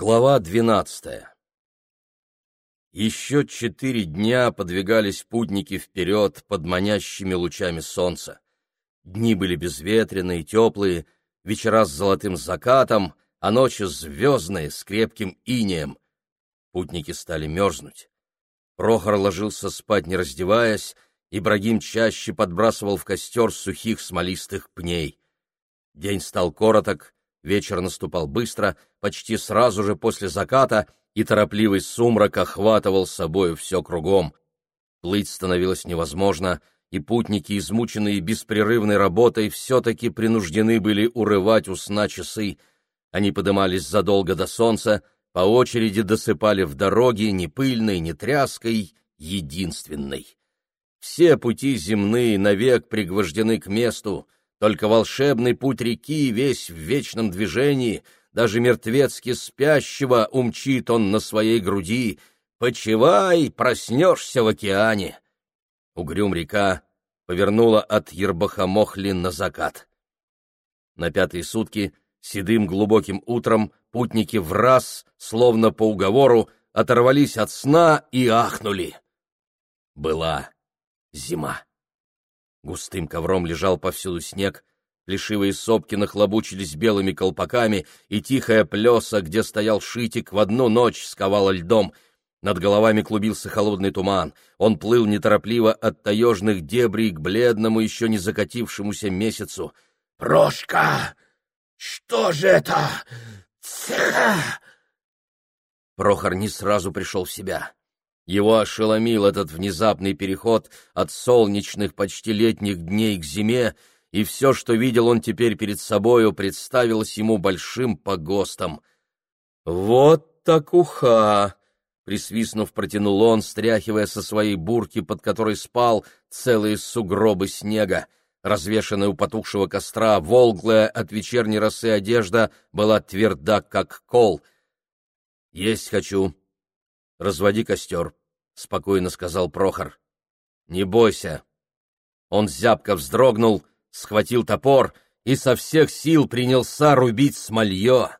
Глава двенадцатая Еще четыре дня подвигались путники вперед под манящими лучами солнца. Дни были безветренные, теплые, вечера с золотым закатом, а ночи звездные, с крепким инеем. Путники стали мерзнуть. Прохор ложился спать, не раздеваясь, Ибрагим чаще подбрасывал в костер сухих смолистых пней. День стал короток, Вечер наступал быстро, почти сразу же после заката, и торопливый сумрак охватывал собою все кругом. Плыть становилось невозможно, и путники, измученные беспрерывной работой, все-таки принуждены были урывать у сна часы. Они подымались задолго до солнца, по очереди досыпали в дороге ни пыльной, ни тряской, единственной. Все пути земные навек пригвождены к месту — только волшебный путь реки весь в вечном движении, даже мертвецки спящего умчит он на своей груди. Почивай, проснешься в океане. Угрюм река повернула от Ербахамохли на закат. На пятые сутки, седым глубоким утром, путники в раз, словно по уговору, оторвались от сна и ахнули. Была зима. Густым ковром лежал повсюду снег, плешивые сопки нахлобучились белыми колпаками, и тихая плеса, где стоял шитик, в одну ночь сковала льдом. Над головами клубился холодный туман. Он плыл неторопливо от таежных дебрей к бледному, еще не закатившемуся месяцу. «Прошка! Что же это? Цеха!» Прохор не сразу пришел в себя. Его ошеломил этот внезапный переход от солнечных почти летних дней к зиме, и все, что видел он теперь перед собою, представилось ему большим погостом. «Вот так уха!» — присвистнув, протянул он, стряхивая со своей бурки, под которой спал, целые сугробы снега. Развешанная у потухшего костра, волглая от вечерней росы одежда была тверда, как кол. «Есть хочу», разводи костер», — спокойно сказал Прохор. «Не бойся». Он зябко вздрогнул, схватил топор и со всех сил принялся рубить смолье.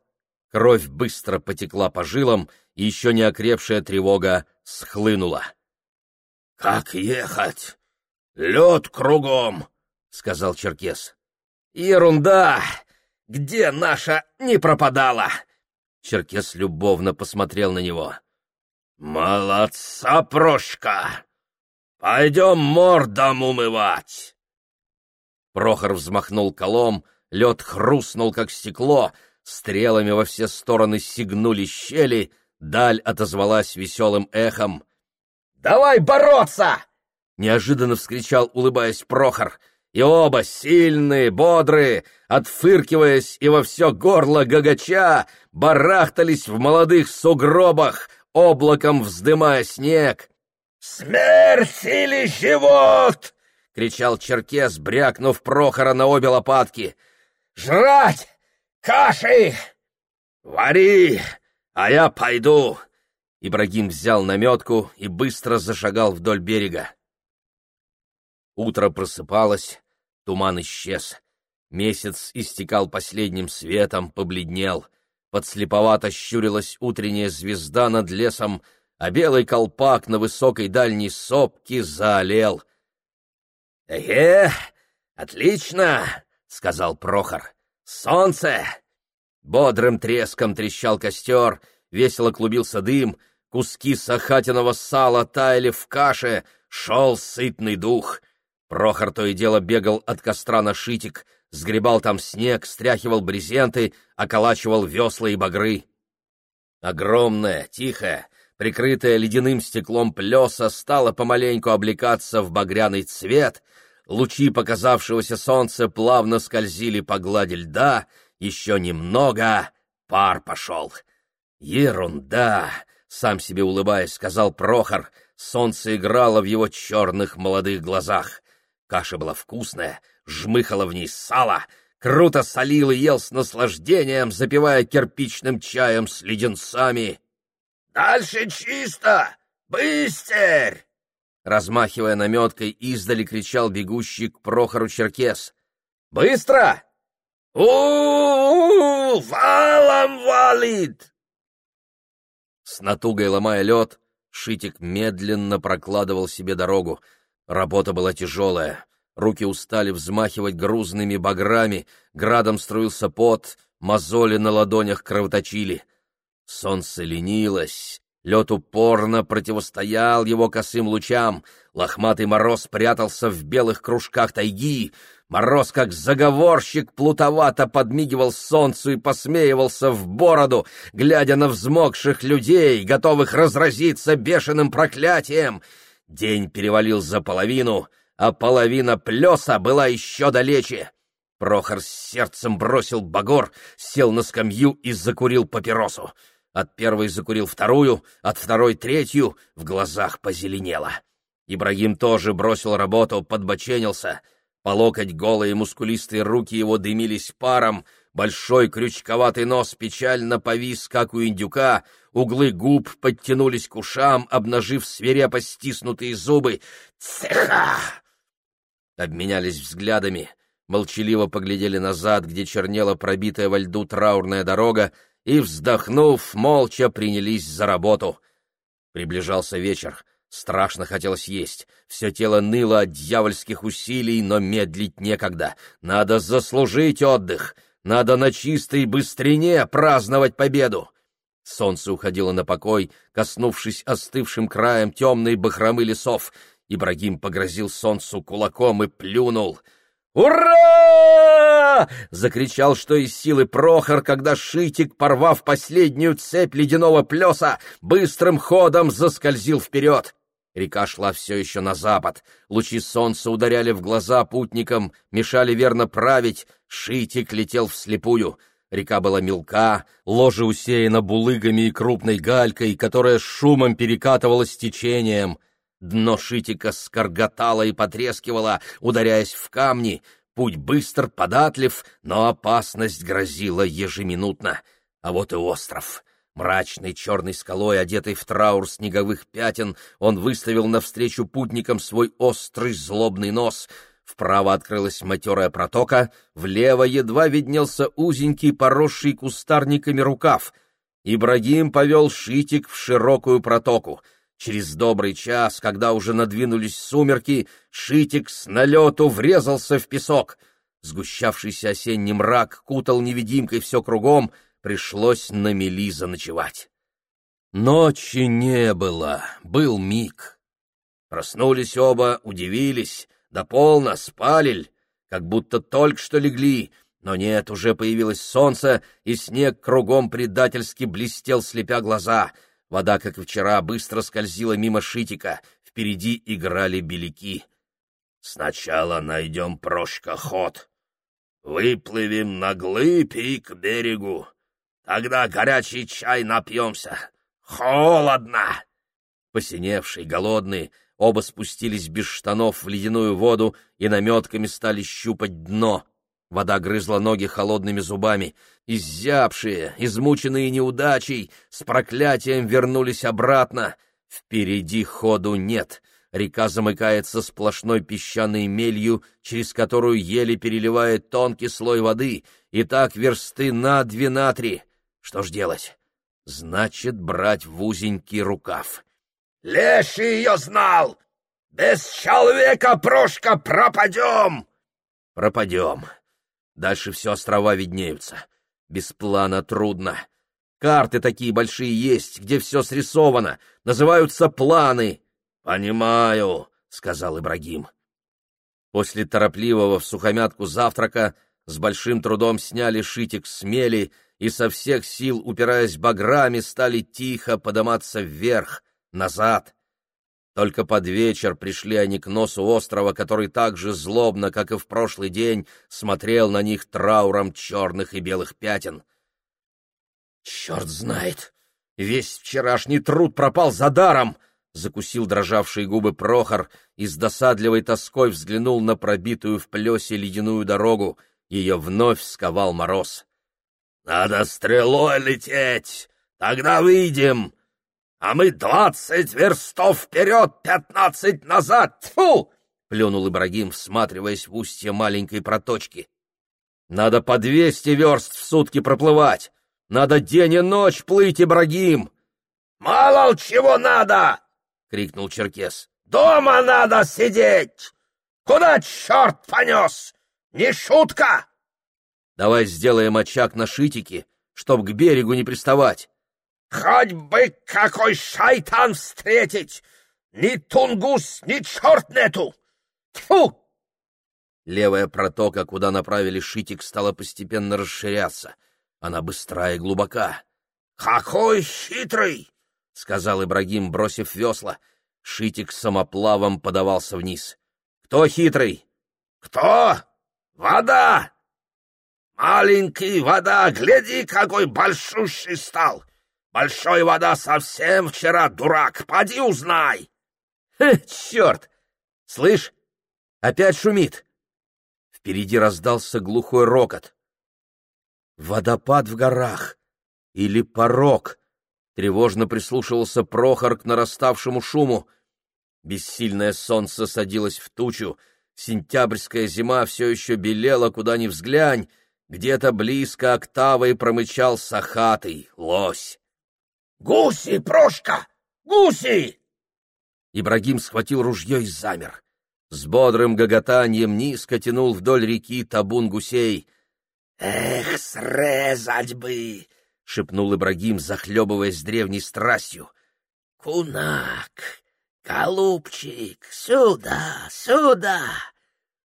Кровь быстро потекла по жилам, и еще не окрепшая тревога схлынула. — Как ехать? Лед кругом, — сказал Черкес. — Ерунда! Где наша не пропадала? Черкес любовно посмотрел на него. «Молодца, Прошка! Пойдем мордом умывать!» Прохор взмахнул колом, лед хрустнул, как стекло, стрелами во все стороны сигнули щели, даль отозвалась веселым эхом. «Давай бороться!» — неожиданно вскричал, улыбаясь Прохор. И оба, сильные, бодрые, отфыркиваясь и во все горло гагача, барахтались в молодых сугробах, облаком вздымая снег. «Смерть или живот!» — кричал Черкес, брякнув Прохора на обе лопатки. «Жрать! Каши! Вари, а я пойду!» Ибрагим взял наметку и быстро зашагал вдоль берега. Утро просыпалось, туман исчез. Месяц истекал последним светом, побледнел — Подслеповато щурилась утренняя звезда над лесом, а белый колпак на высокой дальней сопке заолел. — Эге, отлично! — сказал Прохор. — Солнце! Бодрым треском трещал костер, весело клубился дым, куски сахатиного сала таяли в каше, шел сытный дух. Прохор то и дело бегал от костра на шитик — сгребал там снег, стряхивал брезенты, околачивал весла и багры. Огромная, тихая, прикрытая ледяным стеклом плеса стала помаленьку облекаться в багряный цвет, лучи показавшегося солнца плавно скользили по глади льда, еще немного, пар пошел. «Ерунда!» — сам себе улыбаясь, сказал Прохор. Солнце играло в его черных молодых глазах. Каша была вкусная, жмыхало в ней сало, круто солил и ел с наслаждением, запивая кирпичным чаем с леденцами. «Дальше чисто! Быстер!» Размахивая наметкой, издали кричал бегущий к Прохору Черкес. «Быстро!» у, -у, -у Валом валит!» С натугой ломая лед, Шитик медленно прокладывал себе дорогу. Работа была тяжелая. Руки устали взмахивать грузными баграми, градом струился пот, мозоли на ладонях кровоточили. Солнце ленилось, лед упорно противостоял его косым лучам, лохматый мороз прятался в белых кружках тайги, Мороз, как заговорщик, плутовато подмигивал солнцу и посмеивался в бороду, глядя на взмокших людей, готовых разразиться бешеным проклятием. День перевалил за половину, а половина плеса была еще далече. Прохор с сердцем бросил багор, сел на скамью и закурил папиросу. От первой закурил вторую, от второй третью, в глазах позеленело. Ибрагим тоже бросил работу, подбоченился — по локоть голые мускулистые руки его дымились паром, большой крючковатый нос печально повис, как у индюка, углы губ подтянулись к ушам, обнажив свирепо стиснутые зубы. «Цеха!» Обменялись взглядами, молчаливо поглядели назад, где чернела пробитая во льду траурная дорога, и, вздохнув, молча принялись за работу. Приближался вечер. Страшно хотелось есть. Все тело ныло от дьявольских усилий, но медлить некогда. Надо заслужить отдых. Надо на чистой быстрине праздновать победу. Солнце уходило на покой, коснувшись остывшим краем темной бахромы лесов. Ибрагим погрозил солнцу кулаком и плюнул. «Ура!» — закричал, что из силы Прохор, когда Шитик, порвав последнюю цепь ледяного плеса, быстрым ходом заскользил вперед. Река шла все еще на запад. Лучи солнца ударяли в глаза путникам, мешали верно править. Шитик летел вслепую. Река была мелка, ложе усеяно булыгами и крупной галькой, которая шумом перекатывалась течением. Дно шитика скорготало и потрескивало, ударяясь в камни. Путь быстр, податлив, но опасность грозила ежеминутно. А вот и остров. Мрачной черной скалой, одетой в траур снеговых пятен, он выставил навстречу путникам свой острый злобный нос. Вправо открылась матерая протока, влево едва виднелся узенький, поросший кустарниками рукав. Ибрагим повел Шитик в широкую протоку. Через добрый час, когда уже надвинулись сумерки, Шитик с налету врезался в песок. Сгущавшийся осенний мрак кутал невидимкой все кругом — пришлось на мели заночевать. Ночи не было, был миг. Проснулись оба, удивились, да полно, спалиль, как будто только что легли, но нет, уже появилось солнце, и снег кругом предательски блестел, слепя глаза. Вода, как и вчера, быстро скользила мимо шитика, впереди играли беляки. «Сначала найдем Прошка ход. Выплывем на глыбь и к берегу. Тогда горячий чай напьемся. Холодно!» Посиневшие, голодные, оба спустились без штанов в ледяную воду и наметками стали щупать дно. Вода грызла ноги холодными зубами. Изябшие, измученные неудачей, с проклятием вернулись обратно. Впереди ходу нет. Река замыкается сплошной песчаной мелью, через которую еле переливает тонкий слой воды, и так версты на две на три. Что ж делать? Значит, брать в узенький рукав. Леший ее знал! Без человека, Прошка, пропадем! Пропадем. Дальше все острова виднеются. Без плана трудно. Карты такие большие есть, где все срисовано. Называются планы. Понимаю, — сказал Ибрагим. После торопливого в сухомятку завтрака с большим трудом сняли шитик с мели и со всех сил, упираясь баграми, стали тихо подниматься вверх, назад. Только под вечер пришли они к носу острова, который так же злобно, как и в прошлый день, смотрел на них трауром черных и белых пятен. «Черт знает! Весь вчерашний труд пропал за даром!» — закусил дрожавшие губы Прохор и с досадливой тоской взглянул на пробитую в плесе ледяную дорогу. Ее вновь сковал мороз. Надо стрелой лететь, тогда выйдем. А мы двадцать верстов вперед, пятнадцать назад. Тьфу! Плюнул Ибрагим, всматриваясь в устье маленькой проточки. Надо по двести верст в сутки проплывать. Надо день и ночь плыть, Ибрагим. Мало чего надо!» — крикнул Черкес. «Дома надо сидеть! Куда черт понес? Не шутка!» «Давай сделаем очаг на шитике, чтоб к берегу не приставать». «Хоть бы какой шайтан встретить! Ни тунгус, ни черт нету! Тьфу!» Левая протока, куда направили шитик, стала постепенно расширяться. Она быстрая и глубока. «Какой хитрый!» — сказал Ибрагим, бросив весла. Шитик самоплавом подавался вниз. «Кто хитрый?» «Кто? Вода! Маленький вода, гляди, какой большущий стал! Большой вода совсем вчера дурак, поди узнай!» «Черт! Слышь, опять шумит!» Впереди раздался глухой рокот. «Водопад в горах! Или порог!» Тревожно прислушивался Прохор к нараставшему шуму. Бессильное солнце садилось в тучу, сентябрьская зима все еще белела, куда ни взглянь, где-то близко октавой промычал сахатый лось. «Гуси, Прошка! Гуси!» Ибрагим схватил ружье и замер. С бодрым гоготаньем низко тянул вдоль реки табун гусей. «Эх, срезать бы!» — шепнул Ибрагим, захлебываясь древней страстью. — Кунак, голубчик, сюда, сюда!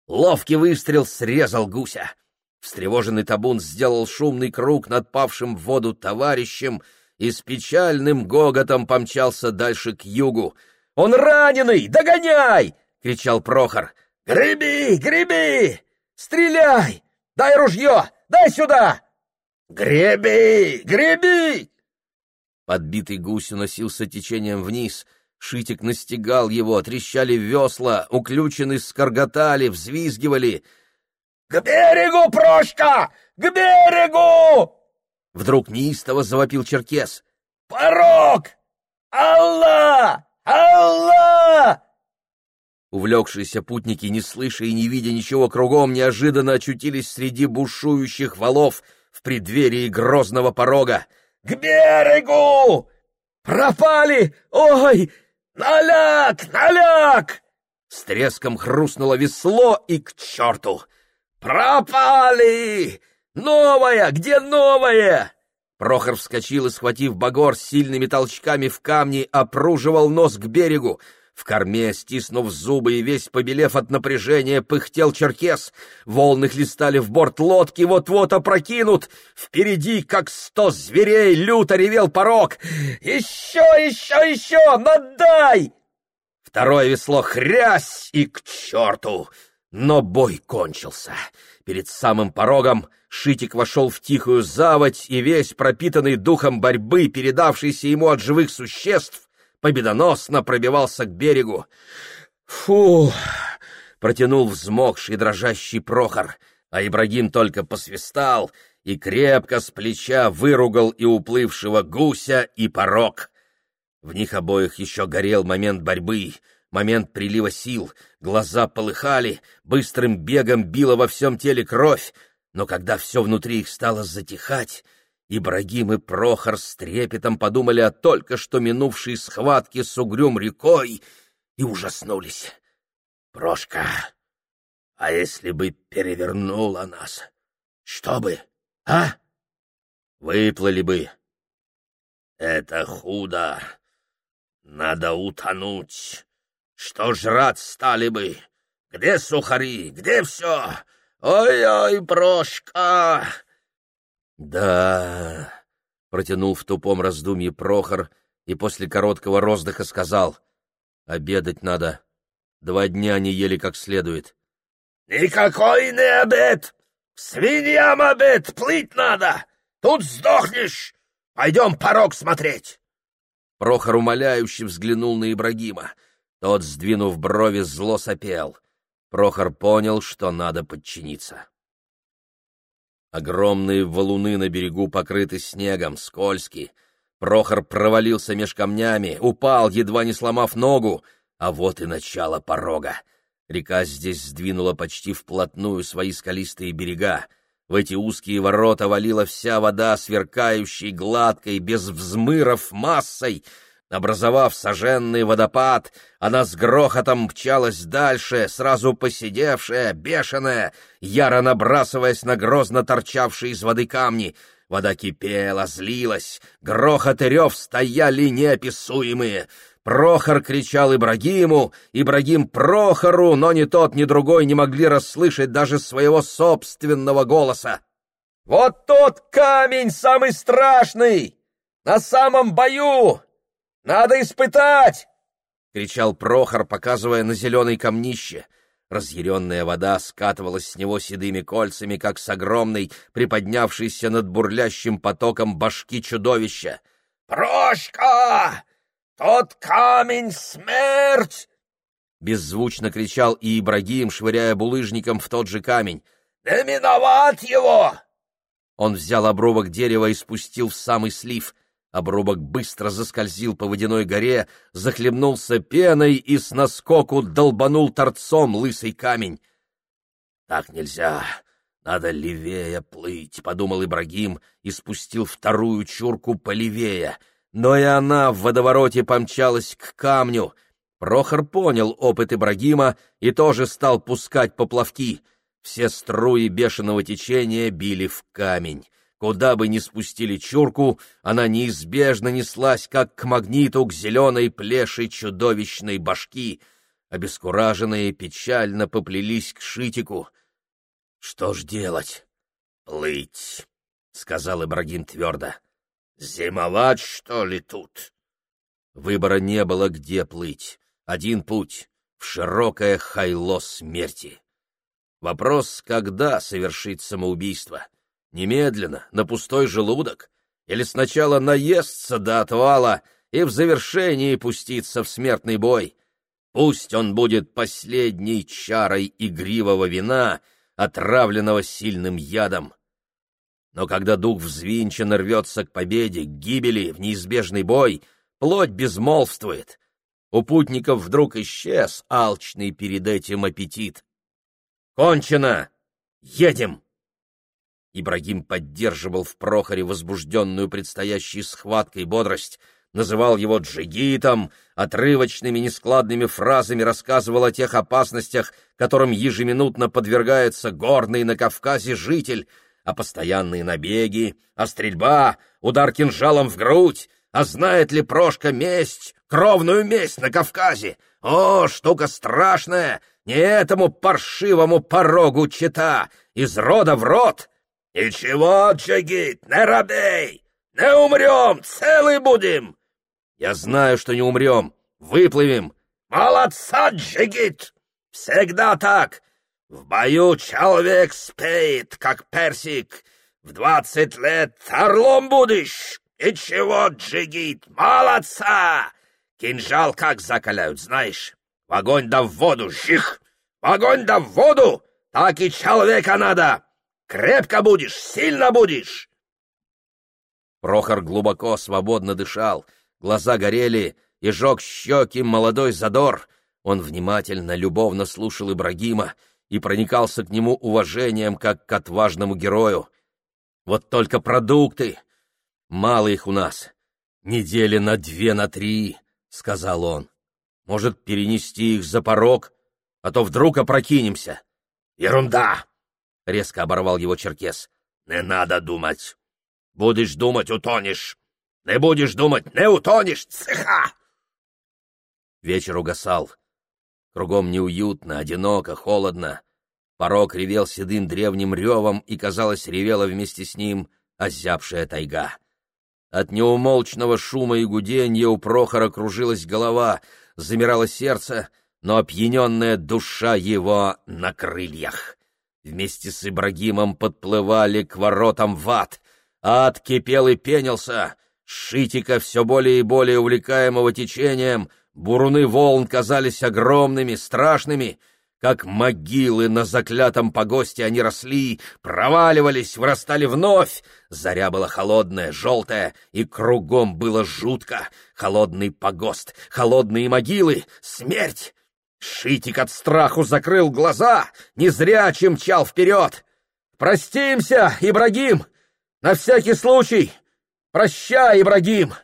Ловкий выстрел срезал гуся. Встревоженный табун сделал шумный круг над павшим в воду товарищем и с печальным гоготом помчался дальше к югу. — Он раненый! Догоняй! — кричал Прохор. — Греби, греби! Стреляй! Дай ружье! Дай сюда! «Греби! Греби!» Подбитый гусь уносился течением вниз. Шитик настигал его, трещали весла, уключены скорготали, взвизгивали. «К берегу, Прошка! К берегу!» Вдруг неистово завопил черкес. «Порог! Алла! Алла!» Увлекшиеся путники, не слыша и не видя ничего кругом, неожиданно очутились среди бушующих валов — в преддверии грозного порога. «К берегу! Пропали! Ой! Наляк! Наляк!» С треском хрустнуло весло и к черту. «Пропали! Новая! Где новая?» Прохор вскочил и, схватив багор сильными толчками в камни, опруживал нос к берегу. В корме, стиснув зубы и весь побелев от напряжения, пыхтел черкес. Волны хлестали в борт лодки, вот-вот опрокинут. Впереди, как сто зверей, люто ревел порог. «Еще, еще, еще! Надай!» Второе весло хрясь и к черту! Но бой кончился. Перед самым порогом Шитик вошел в тихую заводь, и весь пропитанный духом борьбы, передавшийся ему от живых существ, победоносно пробивался к берегу. «Фу!» — протянул взмокший дрожащий Прохор, а Ибрагим только посвистал и крепко с плеча выругал и уплывшего гуся, и порог. В них обоих еще горел момент борьбы, момент прилива сил, глаза полыхали, быстрым бегом била во всем теле кровь, но когда все внутри их стало затихать, Ибрагим и Прохор с трепетом подумали о только что минувшей схватке с угрюм рекой и ужаснулись. — Прошка, а если бы перевернула нас? Что бы, а? Выплыли бы. — Это худо. Надо утонуть. Что жрать стали бы? Где сухари? Где все? Ой-ой, Прошка! «Да...» — протянул в тупом раздумье Прохор и после короткого роздыха сказал. «Обедать надо. Два дня не ели как следует». «Никакой не обед! Свиньям обед! Плыть надо! Тут сдохнешь! Пойдем порог смотреть!» Прохор умоляюще взглянул на Ибрагима. Тот, сдвинув брови, зло сопел. Прохор понял, что надо подчиниться. Огромные валуны на берегу покрыты снегом, скользкие. Прохор провалился меж камнями, упал, едва не сломав ногу, а вот и начало порога. Река здесь сдвинула почти вплотную свои скалистые берега. В эти узкие ворота валила вся вода, сверкающей, гладкой, без взмыров массой. Образовав соженный водопад, она с грохотом мчалась дальше, сразу посидевшая, бешеная, яро набрасываясь на грозно торчавшие из воды камни. Вода кипела, злилась, грохот и рев стояли неописуемые — Прохор кричал Ибрагиму, Ибрагим Прохору, но ни тот, ни другой не могли расслышать даже своего собственного голоса. «Вот тот камень самый страшный! На самом бою! Надо испытать!» — кричал Прохор, показывая на зеленый камнище. Разъяренная вода скатывалась с него седыми кольцами, как с огромной, приподнявшейся над бурлящим потоком башки чудовища. «Прошка! «Тот камень — смерть!» Беззвучно кричал и Ибрагим, швыряя булыжником в тот же камень. «Да миноват его!» Он взял обрубок дерева и спустил в самый слив. Обрубок быстро заскользил по водяной горе, захлебнулся пеной и с наскоку долбанул торцом лысый камень. «Так нельзя, надо левее плыть», — подумал Ибрагим и спустил вторую чурку полевее — но и она в водовороте помчалась к камню. Прохор понял опыт Ибрагима и тоже стал пускать поплавки. Все струи бешеного течения били в камень. Куда бы ни спустили чурку, она неизбежно неслась, как к магниту, к зеленой плеши чудовищной башки. Обескураженные печально поплелись к Шитику. — Что ж делать? — Плыть, — сказал Ибрагим твердо. Зимовать, что ли, тут? Выбора не было, где плыть. Один путь — в широкое хайло смерти. Вопрос, когда совершить самоубийство? Немедленно, на пустой желудок? Или сначала наесться до отвала и в завершении пуститься в смертный бой? Пусть он будет последней чарой игривого вина, отравленного сильным ядом. Но когда дух взвинчен рвется к победе, к гибели, в неизбежный бой, плоть безмолвствует. У путников вдруг исчез алчный перед этим аппетит. «Кончено! Едем!» Ибрагим поддерживал в Прохоре возбужденную предстоящей схваткой бодрость, называл его джигитом, отрывочными нескладными фразами рассказывал о тех опасностях, которым ежеминутно подвергается горный на Кавказе житель — а постоянные набеги, а стрельба, удар кинжалом в грудь, а знает ли Прошка месть, кровную месть на Кавказе? О, штука страшная! Не этому паршивому порогу чита, из рода в род! Ничего, Джигит, не робей! Не умрем, целы будем! Я знаю, что не умрем, выплывем. Молодца, Джигит! Всегда так! В бою человек спеет, как персик. В двадцать лет орлом будешь. И чего, джигит, молодца! Кинжал как закаляют, знаешь? В огонь да в воду, жих! В огонь да в воду! Так и человека надо! Крепко будешь, сильно будешь!» Прохор глубоко, свободно дышал, глаза горели, и жег щеки молодой задор. Он внимательно, любовно слушал Ибрагима, и проникался к нему уважением, как к отважному герою. Вот только продукты! Мало их у нас. Недели на две, на три, — сказал он. Может, перенести их за порог, а то вдруг опрокинемся. Ерунда! — резко оборвал его черкес. Не надо думать. Будешь думать — утонешь. Не будешь думать — не утонешь. Цеха! Вечер угасал. Кругом неуютно, одиноко, холодно. Порог ревел седым древним ревом, и, казалось, ревела вместе с ним озябшая тайга. От неумолчного шума и гуденья у Прохора кружилась голова, замирало сердце, но опьяненная душа его на крыльях. Вместе с Ибрагимом подплывали к воротам в ад. Ад кипел и пенился. Шитика, все более и более увлекаемого течением — Буруны волн казались огромными, страшными. Как могилы на заклятом погосте они росли, проваливались, вырастали вновь. Заря была холодная, желтая, и кругом было жутко. Холодный погост, холодные могилы, смерть. Шитик от страху закрыл глаза, незрячий мчал вперед. простимся, Ибрагим! На всякий случай! Прощай, Ибрагим!»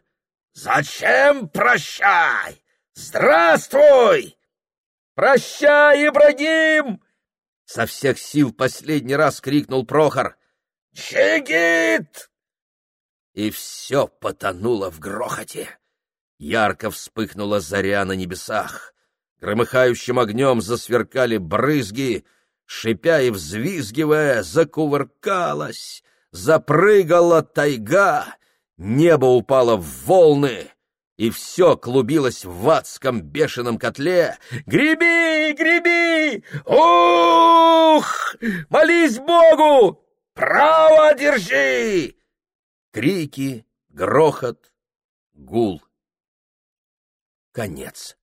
«Зачем прощай? Здравствуй!» «Прощай, Ибрагим!» Со всех сил последний раз крикнул Прохор. «Чигит!» И все потонуло в грохоте. Ярко вспыхнула заря на небесах. Громыхающим огнем засверкали брызги, шипя и взвизгивая, закувыркалась, запрыгала тайга, небо упало в волны, и все клубилось в адском бешеном котле. «Греби, греби! Ух! Молись Богу! Право держи!» Крики, грохот, гул. Конец.